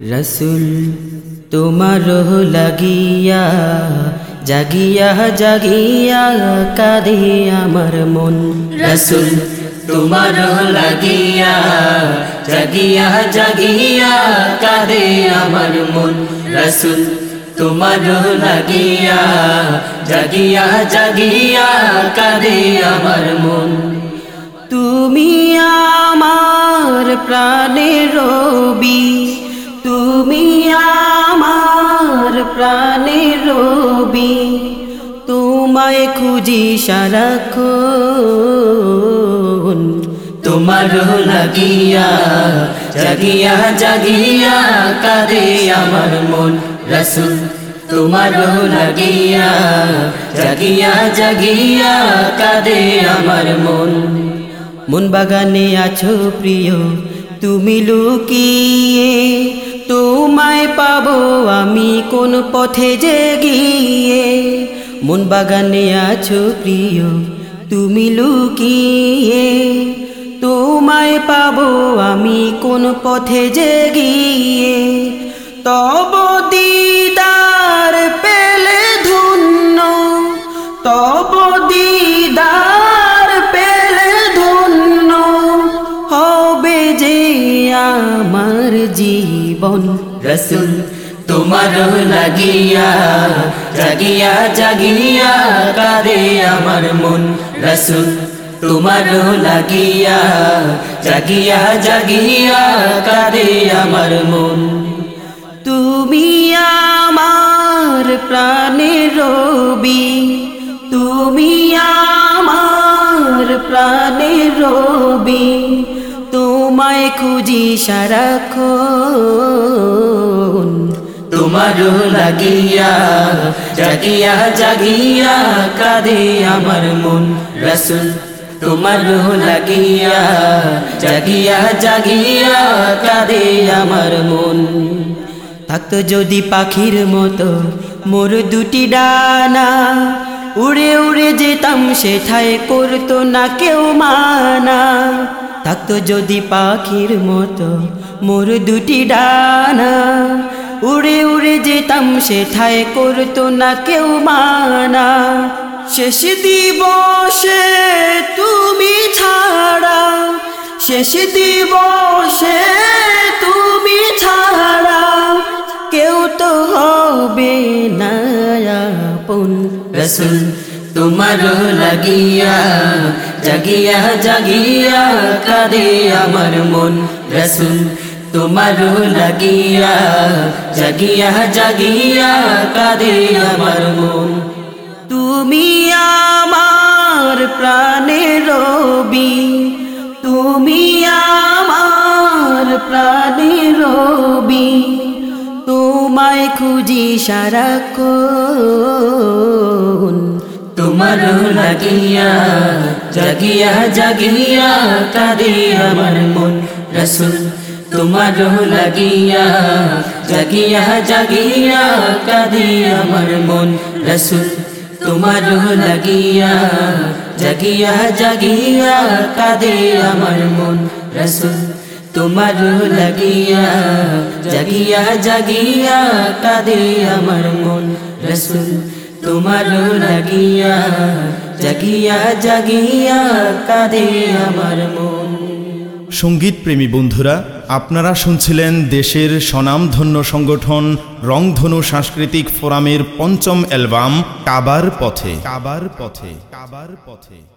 রসুল তোমার লাগিয়া, জাগিয়া জাগিয়া, কাঁদে আমার মন। রসুল তোমার লাগিয়া, জাগিয়া জাগিয়া, কাঁদে আমার মন। রসুল তোমার লাগিয়া, জাগিয়া জাগিয়া, কাঁদে আমার মন। তুমি আমার প্রাণের রবি। প্রাণের রবি, তোমায় খুঁজি সারাক্ষণ। তোমার লাগিয়া, জাগিয়া জাগিয়া কারে আমার মন রসুল। তোমার লাগিয়া, জাগিয়া জাগিয়া কারে আমার মন। মন বাগানে আছো প্রিয়, তুমি লুকিয়ে তোমায় পাবো কোন পথে যে গিয়ে মন বাগানে আছো প্রিয়, তুমি লুকিয়ে। তোমায় পাবো আমি কোন পথে যে গিয়ে তব দিদার পেলে ধন্য, তব দিদার পেলে ধন্য, হবে যে আমার জীবন। রসুল তোমার লাগিয়া, জাগিয়া জাগিয়া কারে আমার মন। রসুল, তোমার লাগিয়া, জাগিয়া জাগিয়া কারে আমার মন। তুমি আমার প্রাণের রবি, তুমি আমার প্রাণের রবি, তোমায় খুঁজি সারাক্ষণ। তোমার লাগিয়া, জাগিয়া জাগিয়া কাঁদে আমার মন। রসুল তোমার লাগিয়া, জাগিয়া জাগিয়া কাঁদে আমার মন। থাকতো যদি পাখির মতো মোর দুটি ডানা, উড়ে উড়ে যেতাম সেঠায় করতো না কেউ মানা। থাকতো যদি পাখির মতো মোর দুটি ডানা উড়ে উড়ে যেতাম সেঠায় করতো না কেউ মানা। শেষ দিবসে তুমি ছাড়া। শেষ দিবসে তুমি ছাড়া। কেউ তো হবে না আপন রসুল। তোমার লাগিয়া, জাগিয়া জাগিয়া কারে আমার মন রসুল। তোমার লাগিয়া জাগিয়া জাগিয়া কারে আমার মন। তুমি আমার প্রাণের রবি, তুমি আমার প্রাণের রবি। তোমায় খুঁজি সারাক্ষণ। তোমার লাগিয়া জাগিয়া জাগিয়া কাঁদে আমার মন। রসুল তোমার লাগিয়া জাগিয়া জাগিয়া কাঁদে আমার মন রসুল তোমার লাগিয়া জাগিয়া জাগিয়া কাঁদে আমার মন রসুল তোমার লাগিয়া জাগিয়া জাগিয়া কাঁদে আমার মন রসুল তোমার লাগিয়া জাগিয়া জাগিয়া কাঁদে আমার মন সংগীত প্রেমী বন্ধুরা, আপনারা শুনছিলেন দেশের স্বনামধন্য সংগঠন রংধনু সাংস্কৃতিক ফোরামের পঞ্চম অ্যালবাম, কাবার পথে। কাবার পথে কাবার পথে।